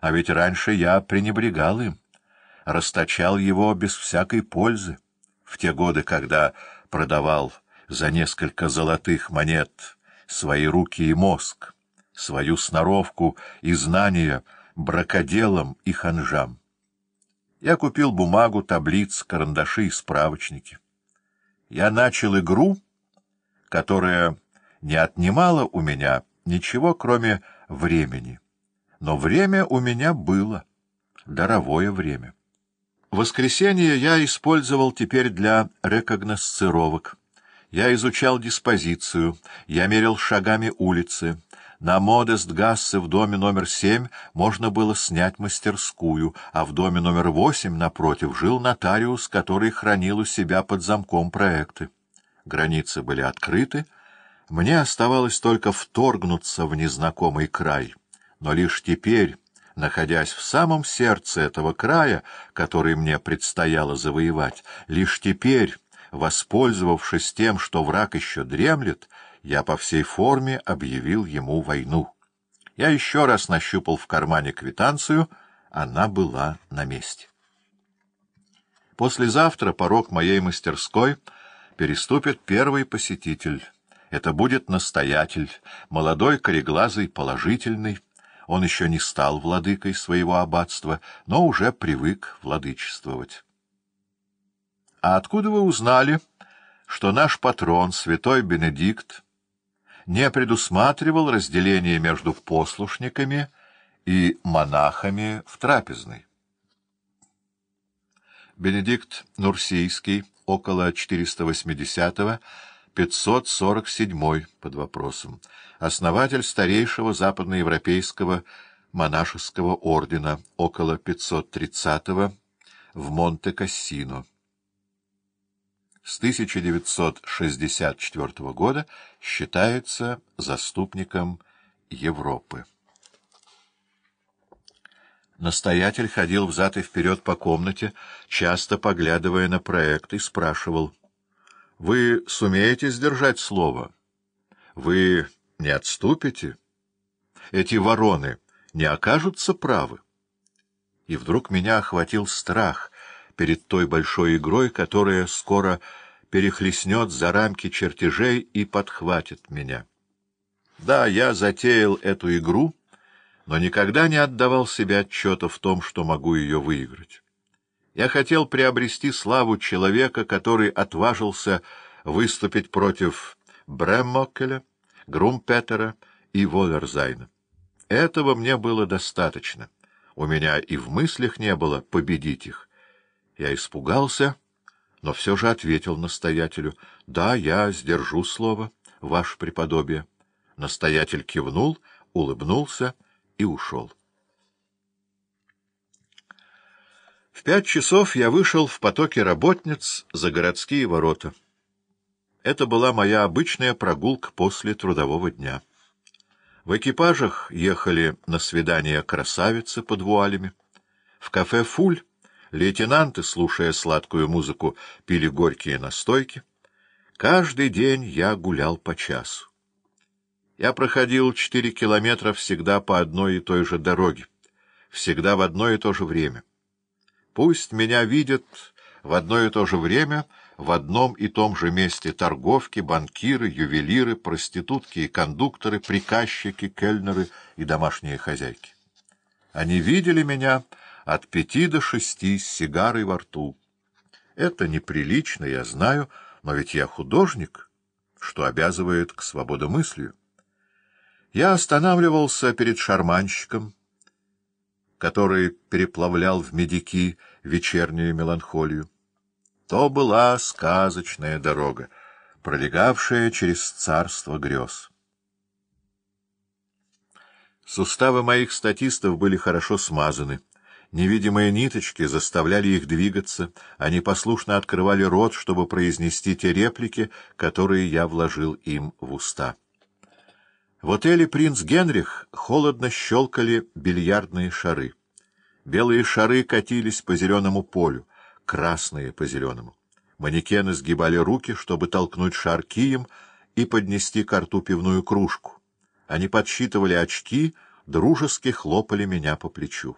А ведь раньше я пренебрегал им, расточал его без всякой пользы, в те годы, когда продавал за несколько золотых монет свои руки и мозг, свою сноровку и знания бракоделам и ханжам. Я купил бумагу, таблиц, карандаши и справочники. Я начал игру, которая не отнимала у меня ничего, кроме времени. Но время у меня было, даровое время. Воскресенье я использовал теперь для рекогносцировок. Я изучал диспозицию, я мерил шагами улицы, на Модест-Гассе в доме номер семь можно было снять мастерскую, а в доме номер восемь, напротив, жил нотариус, который хранил у себя под замком проекты. Границы были открыты, мне оставалось только вторгнуться в незнакомый край. Но лишь теперь, находясь в самом сердце этого края, который мне предстояло завоевать, лишь теперь, воспользовавшись тем, что враг еще дремлет, я по всей форме объявил ему войну. Я еще раз нащупал в кармане квитанцию, она была на месте. Послезавтра порог моей мастерской переступит первый посетитель. Это будет настоятель, молодой, кореглазый, положительный. Он еще не стал владыкой своего аббатства, но уже привык владычествовать. — А откуда вы узнали, что наш патрон, святой Бенедикт, не предусматривал разделение между послушниками и монахами в трапезной. Бенедикт Нурсийский, около 480-547 под вопросом, основатель старейшего западноевропейского монашеского ордена, около 530 в Монте-Кассино с 1964 года считается заступником Европы. Настоятель ходил взад и вперед по комнате, часто поглядывая на проект, и спрашивал, «Вы сумеете сдержать слово? Вы не отступите? Эти вороны не окажутся правы?» И вдруг меня охватил страх перед той большой игрой, которая скоро перехлестнет за рамки чертежей и подхватит меня. Да, я затеял эту игру, но никогда не отдавал себе отчета в том, что могу ее выиграть. Я хотел приобрести славу человека, который отважился выступить против Бреммокеля, Грумпетера и Волерзайна. Этого мне было достаточно. У меня и в мыслях не было победить их. Я испугался но все же ответил настоятелю, — Да, я сдержу слово, ваше преподобие. Настоятель кивнул, улыбнулся и ушел. В пять часов я вышел в потоке работниц за городские ворота. Это была моя обычная прогулка после трудового дня. В экипажах ехали на свидание красавицы под вуалями. В кафе «Фуль» Лейтенанты, слушая сладкую музыку, пили горькие настойки. Каждый день я гулял по часу. Я проходил четыре километра всегда по одной и той же дороге, всегда в одно и то же время. Пусть меня видят в одно и то же время в одном и том же месте торговки, банкиры, ювелиры, проститутки и кондукторы, приказчики, кельнеры и домашние хозяйки. Они видели меня от пяти до шести с сигарой во рту. Это неприлично, я знаю, но ведь я художник, что обязывает к свободомыслию. Я останавливался перед шарманщиком, который переплавлял в медики вечернюю меланхолию. То была сказочная дорога, пролегавшая через царство грез. Суставы моих статистов были хорошо смазаны. Невидимые ниточки заставляли их двигаться, они послушно открывали рот, чтобы произнести те реплики, которые я вложил им в уста. В отеле «Принц Генрих» холодно щелкали бильярдные шары. Белые шары катились по зеленому полю, красные по зеленому. Манекены сгибали руки, чтобы толкнуть шар кием и поднести к рту пивную кружку. Они подсчитывали очки — дружески хлопали меня по плечу.